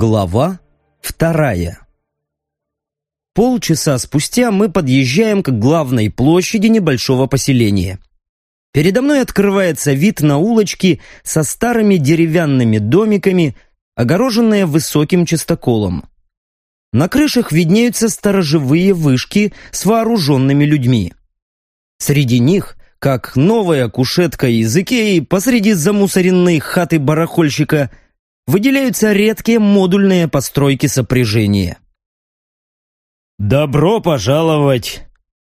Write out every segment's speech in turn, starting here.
Глава вторая Полчаса спустя мы подъезжаем к главной площади небольшого поселения. Передо мной открывается вид на улочки со старыми деревянными домиками, огороженные высоким частоколом. На крышах виднеются сторожевые вышки с вооруженными людьми. Среди них, как новая кушетка из Икеи посреди замусоренной хаты барахольщика – выделяются редкие модульные постройки сопряжения. «Добро пожаловать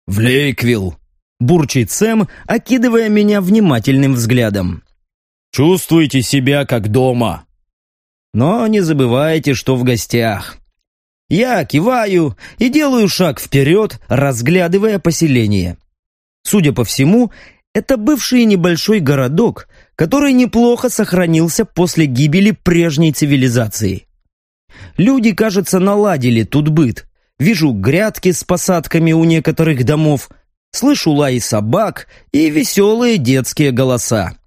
в Лейквилл!» – бурчит Сэм, окидывая меня внимательным взглядом. «Чувствуйте себя как дома!» Но не забывайте, что в гостях. Я киваю и делаю шаг вперед, разглядывая поселение. Судя по всему, это бывший небольшой городок, который неплохо сохранился после гибели прежней цивилизации. Люди, кажется, наладили тут быт. Вижу грядки с посадками у некоторых домов, слышу лай собак и веселые детские голоса.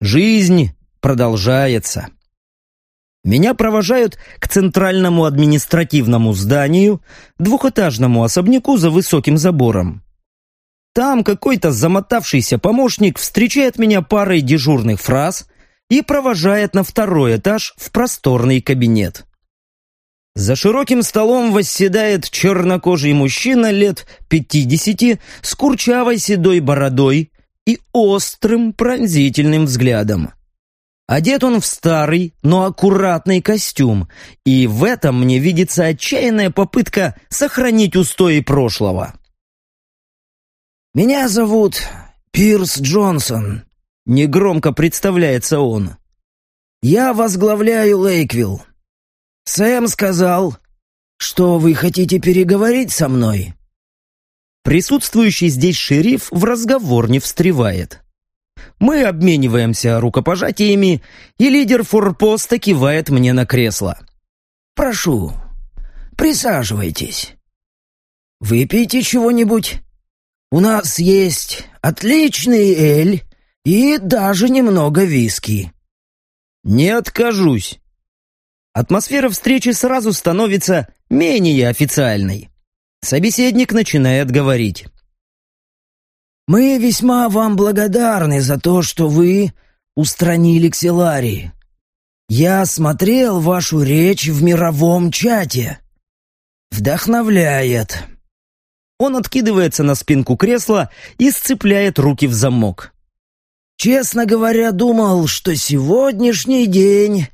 Жизнь продолжается. Меня провожают к центральному административному зданию, двухэтажному особняку за высоким забором. Там какой-то замотавшийся помощник встречает меня парой дежурных фраз и провожает на второй этаж в просторный кабинет. За широким столом восседает чернокожий мужчина лет пятидесяти с курчавой седой бородой и острым пронзительным взглядом. Одет он в старый, но аккуратный костюм, и в этом мне видится отчаянная попытка сохранить устои прошлого. «Меня зовут Пирс Джонсон», — негромко представляется он. «Я возглавляю Лейквилл. Сэм сказал, что вы хотите переговорить со мной». Присутствующий здесь шериф в разговор не встревает. Мы обмениваемся рукопожатиями, и лидер форпоста кивает мне на кресло. «Прошу, присаживайтесь. Выпейте чего-нибудь у нас есть отличный эль и даже немного виски». «Не откажусь». Атмосфера встречи сразу становится менее официальной. Собеседник начинает говорить. «Мы весьма вам благодарны за то, что вы устранили Ксилари. Я смотрел вашу речь в мировом чате. Вдохновляет. Он откидывается на спинку кресла и сцепляет руки в замок. «Честно говоря, думал, что сегодняшний день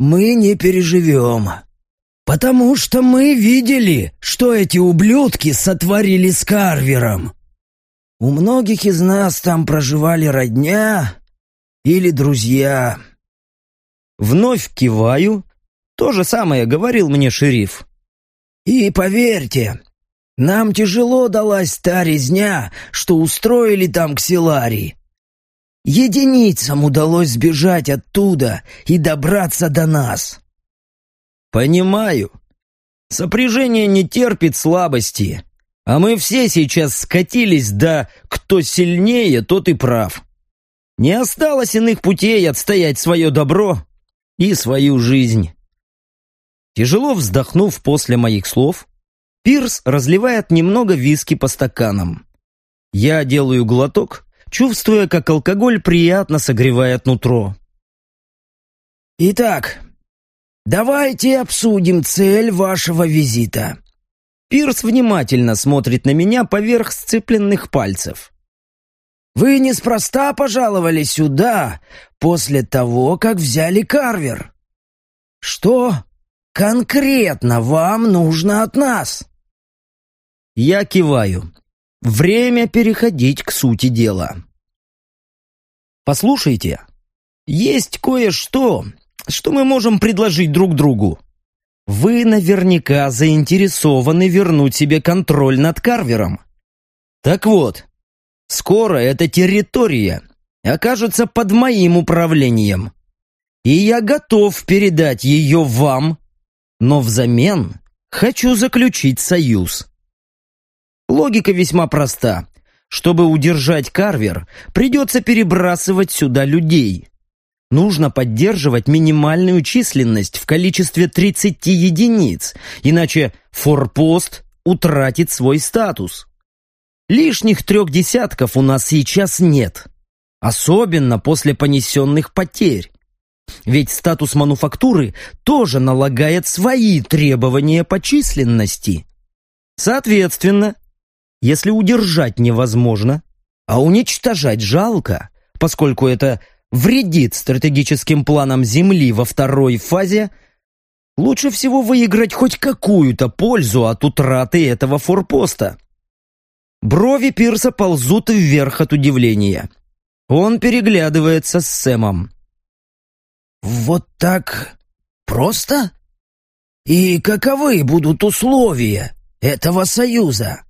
мы не переживем. Потому что мы видели, что эти ублюдки сотворили с Карвером. У многих из нас там проживали родня или друзья». Вновь киваю. То же самое говорил мне шериф. «И поверьте, нам тяжело далась та резня, что устроили там ксилари. Единицам удалось сбежать оттуда и добраться до нас. Понимаю. Сопряжение не терпит слабости, а мы все сейчас скатились да кто сильнее, тот и прав. Не осталось иных путей отстоять свое добро и свою жизнь. Тяжело вздохнув после моих слов, Пирс разливает немного виски по стаканам. Я делаю глоток, чувствуя, как алкоголь приятно согревает нутро. «Итак, давайте обсудим цель вашего визита». Пирс внимательно смотрит на меня поверх сцепленных пальцев. «Вы неспроста пожаловали сюда после того, как взяли Карвер. Что конкретно вам нужно от нас?» Я киваю. Время переходить к сути дела. Послушайте, есть кое-что, что мы можем предложить друг другу. Вы наверняка заинтересованы вернуть себе контроль над Карвером. Так вот, скоро эта территория окажется под моим управлением. И я готов передать ее вам, но взамен хочу заключить союз. Логика весьма проста. Чтобы удержать Карвер, придется перебрасывать сюда людей. нужно поддерживать минимальную численность в количестве 30 единиц, иначе форпост утратит свой статус. Лишних трех десятков у нас сейчас нет, особенно после понесенных потерь. Ведь статус мануфактуры тоже налагает свои требования по численности. Соответственно, если удержать невозможно, а уничтожать жалко, поскольку это вредит стратегическим планам Земли во второй фазе, лучше всего выиграть хоть какую-то пользу от утраты этого форпоста. Брови Пирса ползут вверх от удивления. Он переглядывается с Сэмом. «Вот так просто? И каковы будут условия этого союза?»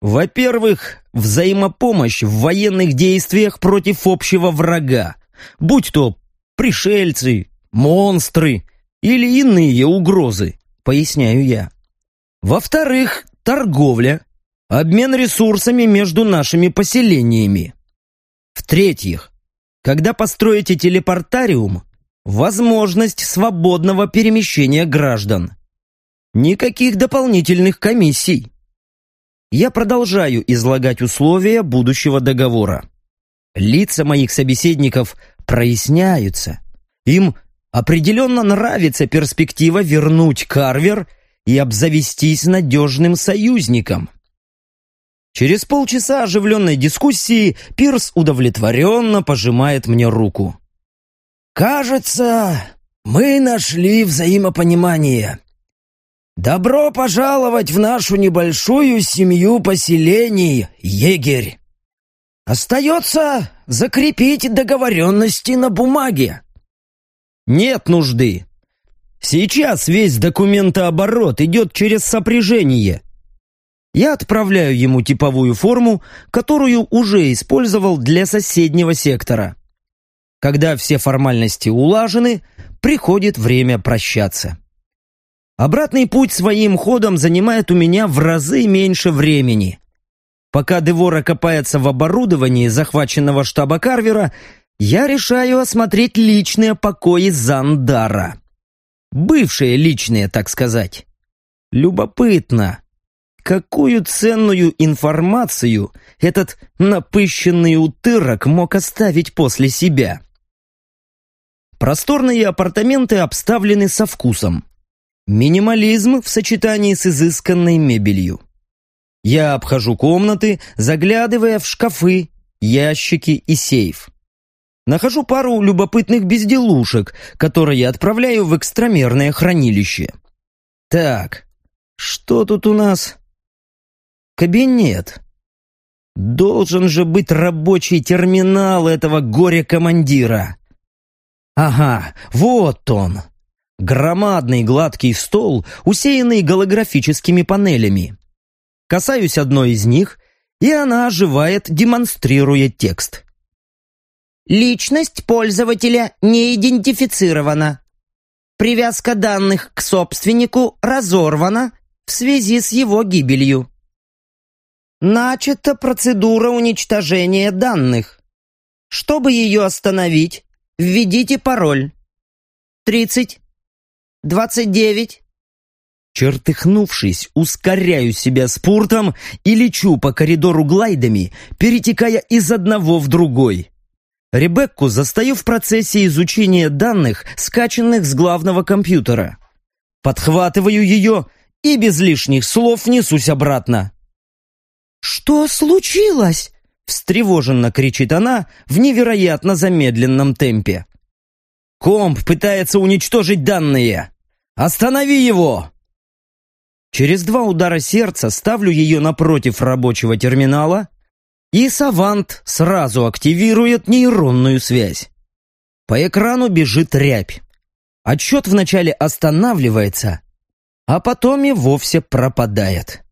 Во-первых, взаимопомощь в военных действиях против общего врага, будь то пришельцы, монстры или иные угрозы, поясняю я. Во-вторых, торговля, обмен ресурсами между нашими поселениями. В-третьих, когда построите телепортариум, возможность свободного перемещения граждан. Никаких дополнительных комиссий. Я продолжаю излагать условия будущего договора. Лица моих собеседников проясняются. Им определенно нравится перспектива вернуть Карвер и обзавестись надежным союзником. Через полчаса оживленной дискуссии Пирс удовлетворенно пожимает мне руку. «Кажется, мы нашли взаимопонимание. Добро пожаловать в нашу небольшую семью поселений, егерь. Остается закрепить договоренности на бумаге». «Нет нужды. Сейчас весь документооборот идет через сопряжение» я отправляю ему типовую форму, которую уже использовал для соседнего сектора. Когда все формальности улажены, приходит время прощаться. Обратный путь своим ходом занимает у меня в разы меньше времени. Пока Девора копается в оборудовании захваченного штаба Карвера, я решаю осмотреть личные покои Зандара. Бывшие личные, так сказать. Любопытно, Какую ценную информацию этот напыщенный утырок мог оставить после себя? Просторные апартаменты обставлены со вкусом. Минимализм в сочетании с изысканной мебелью. Я обхожу комнаты, заглядывая в шкафы, ящики и сейф. Нахожу пару любопытных безделушек, которые отправляю в экстрамерное хранилище. Так, что тут у нас? Кабинет. Должен же быть рабочий терминал этого горе-командира. Ага, вот он. Громадный гладкий стол, усеянный голографическими панелями. Касаюсь одной из них, и она оживает, демонстрируя текст. Личность пользователя не идентифицирована. Привязка данных к собственнику разорвана в связи с его гибелью. Начата процедура уничтожения данных. Чтобы ее остановить, введите пароль. 30, 29. Чертыхнувшись, ускоряю себя спортом и лечу по коридору глайдами, перетекая из одного в другой. Ребекку застаю в процессе изучения данных, скачанных с главного компьютера. Подхватываю ее и без лишних слов несусь обратно. «Что случилось?» — встревоженно кричит она в невероятно замедленном темпе. «Комп пытается уничтожить данные! Останови его!» Через два удара сердца ставлю ее напротив рабочего терминала, и Савант сразу активирует нейронную связь. По экрану бежит рябь. Отчет вначале останавливается, а потом и вовсе пропадает.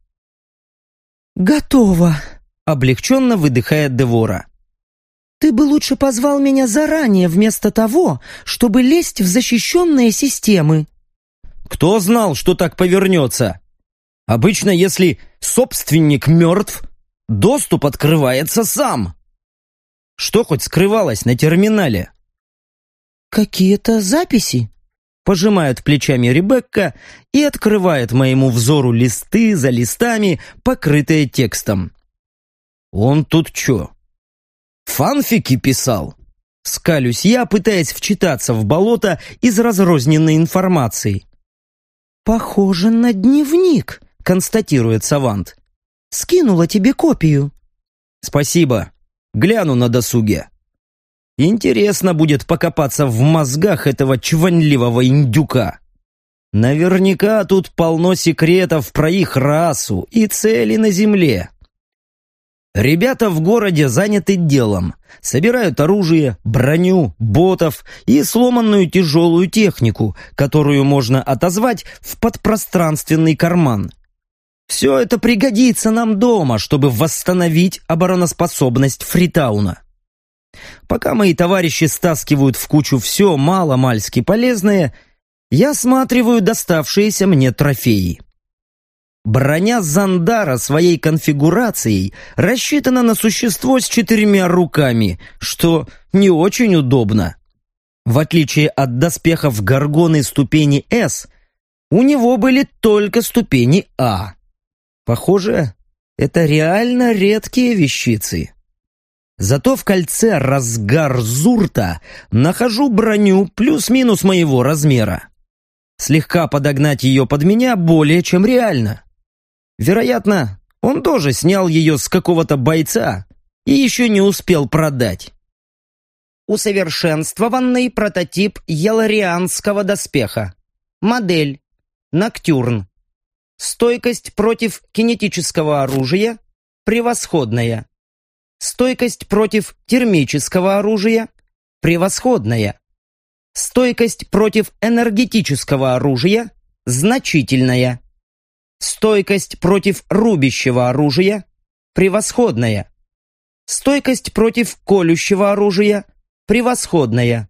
«Готово», — облегченно выдыхает Девора. «Ты бы лучше позвал меня заранее, вместо того, чтобы лезть в защищенные системы». «Кто знал, что так повернется? Обычно, если собственник мертв, доступ открывается сам». Что хоть скрывалось на терминале? какие-то записи?» Пожимает плечами Ребекка и открывает моему взору листы за листами, покрытые текстом. «Он тут чё? Фанфики писал?» Скалюсь я, пытаясь вчитаться в болото из разрозненной информации. «Похоже на дневник», — констатирует Савант. «Скинула тебе копию». «Спасибо. Гляну на досуге». Интересно будет покопаться в мозгах этого чванливого индюка. Наверняка тут полно секретов про их расу и цели на Земле. Ребята в городе заняты делом. Собирают оружие, броню, ботов и сломанную тяжелую технику, которую можно отозвать в подпространственный карман. Все это пригодится нам дома, чтобы восстановить обороноспособность Фритауна. Пока мои товарищи стаскивают в кучу все мало-мальски полезное, я осматриваю доставшиеся мне трофеи. Броня Зандара своей конфигурацией рассчитана на существо с четырьмя руками, что не очень удобно. В отличие от доспехов Гаргоны ступени «С», у него были только ступени «А». Похоже, это реально редкие вещицы. Зато в кольце разгар Зурта нахожу броню плюс-минус моего размера. Слегка подогнать ее под меня более чем реально. Вероятно, он тоже снял ее с какого-то бойца и еще не успел продать. Усовершенствованный прототип яларианского доспеха. Модель. Ноктюрн. Стойкость против кинетического оружия. Превосходная. Стойкость против термического оружия. Превосходная. Стойкость против энергетического оружия. Значительная. Стойкость против рубящего оружия – превосходная. Стойкость против колющего оружия – превосходная.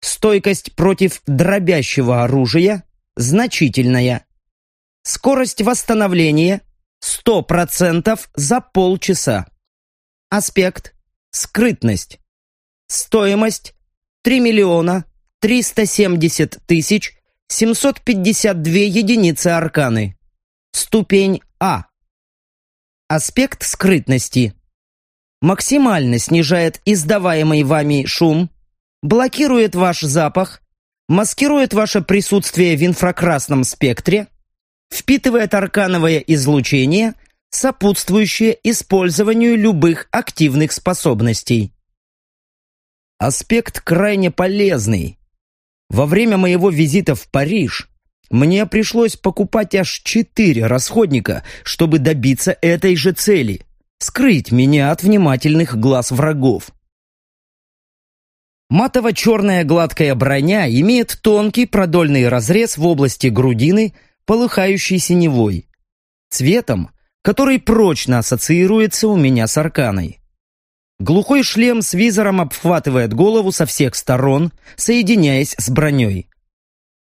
Стойкость против дробящего оружия – значительная. Скорость восстановления – 100% за полчаса. Аспект – скрытность. Стоимость – 3 миллиона 370 тысяч 752 единицы арканы. Ступень А. Аспект скрытности. Максимально снижает издаваемый вами шум, блокирует ваш запах, маскирует ваше присутствие в инфракрасном спектре, впитывает аркановое излучение, сопутствующее использованию любых активных способностей. Аспект крайне полезный. Во время моего визита в Париж мне пришлось покупать аж четыре расходника, чтобы добиться этой же цели — скрыть меня от внимательных глаз врагов. Матово-черная гладкая броня имеет тонкий продольный разрез в области грудины, полыхающий синевой. Цветом, который прочно ассоциируется у меня с арканой. Глухой шлем с визором обхватывает голову со всех сторон, соединяясь с броней.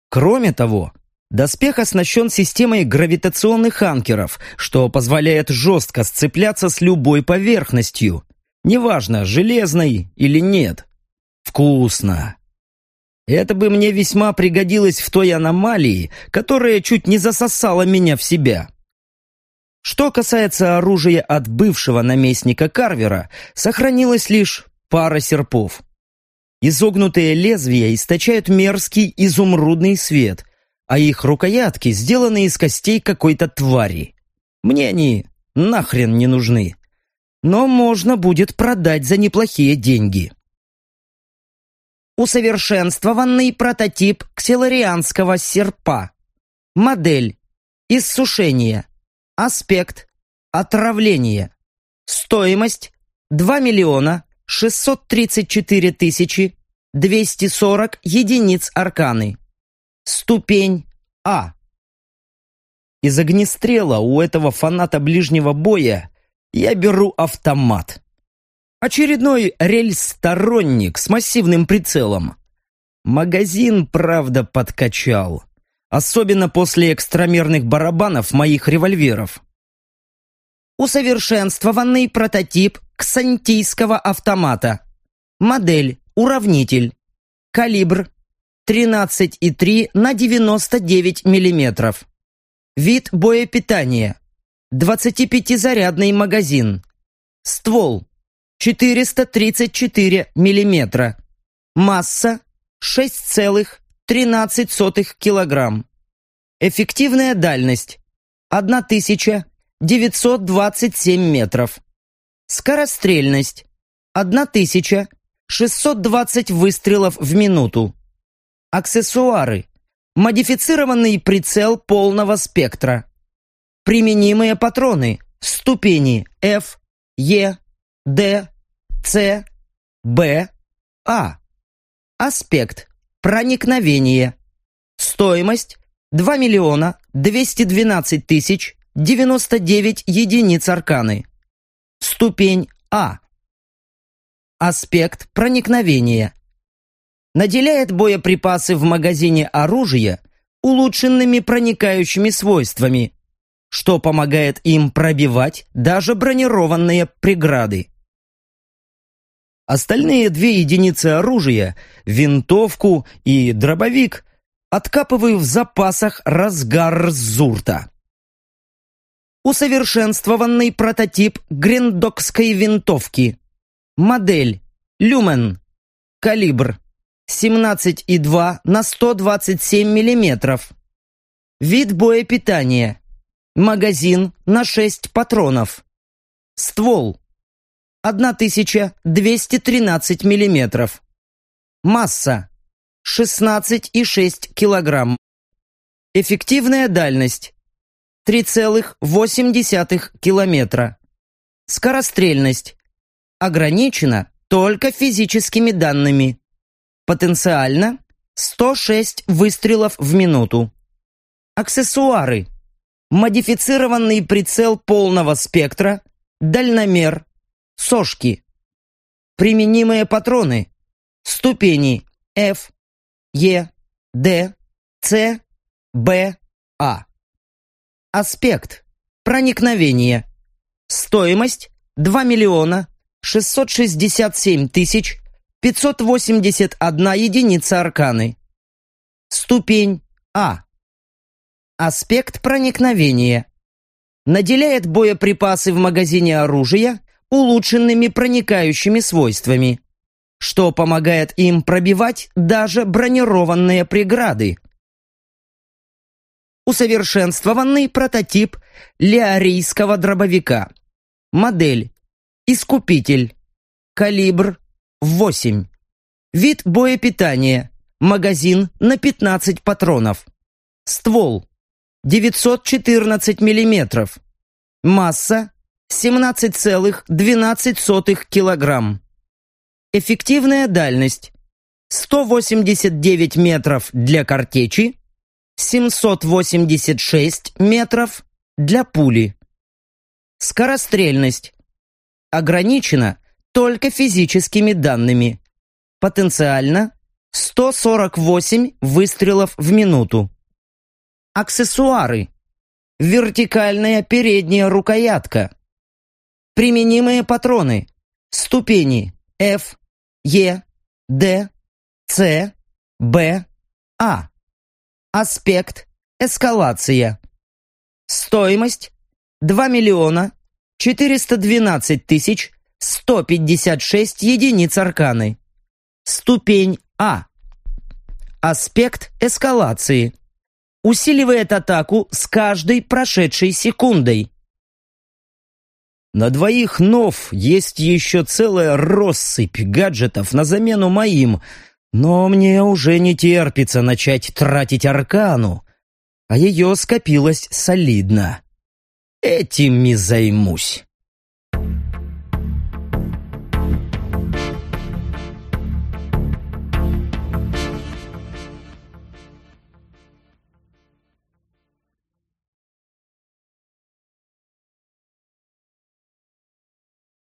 Кроме того, Доспех оснащен системой гравитационных анкеров, что позволяет жестко сцепляться с любой поверхностью, неважно, железной или нет. Вкусно. Это бы мне весьма пригодилось в той аномалии, которая чуть не засосала меня в себя. Что касается оружия от бывшего наместника Карвера, сохранилась лишь пара серпов. Изогнутые лезвия источают мерзкий изумрудный свет – а их рукоятки сделаны из костей какой-то твари. Мне они нахрен не нужны. Но можно будет продать за неплохие деньги. Усовершенствованный прототип ксиларианского серпа. Модель. Иссушение. Аспект. Отравление. Стоимость 2 миллиона 634 тысячи 240 единиц арканы. Ступень А. Из огнестрела у этого фаната ближнего боя я беру автомат. Очередной рельс-сторонник с массивным прицелом. Магазин, правда, подкачал. Особенно после экстрамерных барабанов моих револьверов. Усовершенствованный прототип ксантийского автомата. Модель, уравнитель. Калибр 13,3 на 99 мм. Вид боепитания. 25-зарядный магазин. Ствол 434 мм. Масса 6,13 кг. Эффективная дальность 1927 метров. Скорострельность 1620 выстрелов в минуту. Аксессуары. Модифицированный прицел полного спектра. Применимые патроны. Ступени F, E, D, C, B, A. Аспект. Проникновение. Стоимость 2 миллиона 212 тысяч 99 единиц арканы. Ступень А. Аспект проникновения. Наделяет боеприпасы в магазине оружия улучшенными проникающими свойствами, что помогает им пробивать даже бронированные преграды. Остальные две единицы оружия, винтовку и дробовик, откапываю в запасах разгар Зурта. Усовершенствованный прототип грендокской винтовки. Модель Люмен. Калибр 17,2 на 127 мм. Вид боепитания. Магазин на 6 патронов. Ствол 1213 мм. Масса 16,6 кг. Эффективная дальность 3,8 километра. Скорострельность ограничена только физическими данными. Потенциально 106 выстрелов в минуту. Аксессуары. Модифицированный прицел полного спектра, дальномер, сошки. Применимые патроны. Ступени F, E, D, C, B, A. Аспект. Проникновение. Стоимость 2 миллиона 667 тысяч 581 единица арканы. Ступень А. Аспект проникновения. Наделяет боеприпасы в магазине оружия улучшенными проникающими свойствами, что помогает им пробивать даже бронированные преграды. Усовершенствованный прототип леорийского дробовика. Модель. Искупитель. Калибр 8. Вид боепитания. Магазин на 15 патронов. Ствол 914 мм. Масса 17,12 кг. Эффективная дальность 189 метров для картечи, 786 метров для пули. Скорострельность ограничена только физическими данными. Потенциально 148 выстрелов в минуту. Аксессуары. Вертикальная передняя рукоятка. Применимые патроны. Ступени F, E, D, C, B, A. Аспект. Эскалация. Стоимость 2 миллиона 412 тысяч 156 единиц арканы. Ступень А. Аспект эскалации. Усиливает атаку с каждой прошедшей секундой. На двоих нов есть еще целая россыпь гаджетов на замену моим, но мне уже не терпится начать тратить аркану, а ее скопилось солидно. Этим и займусь.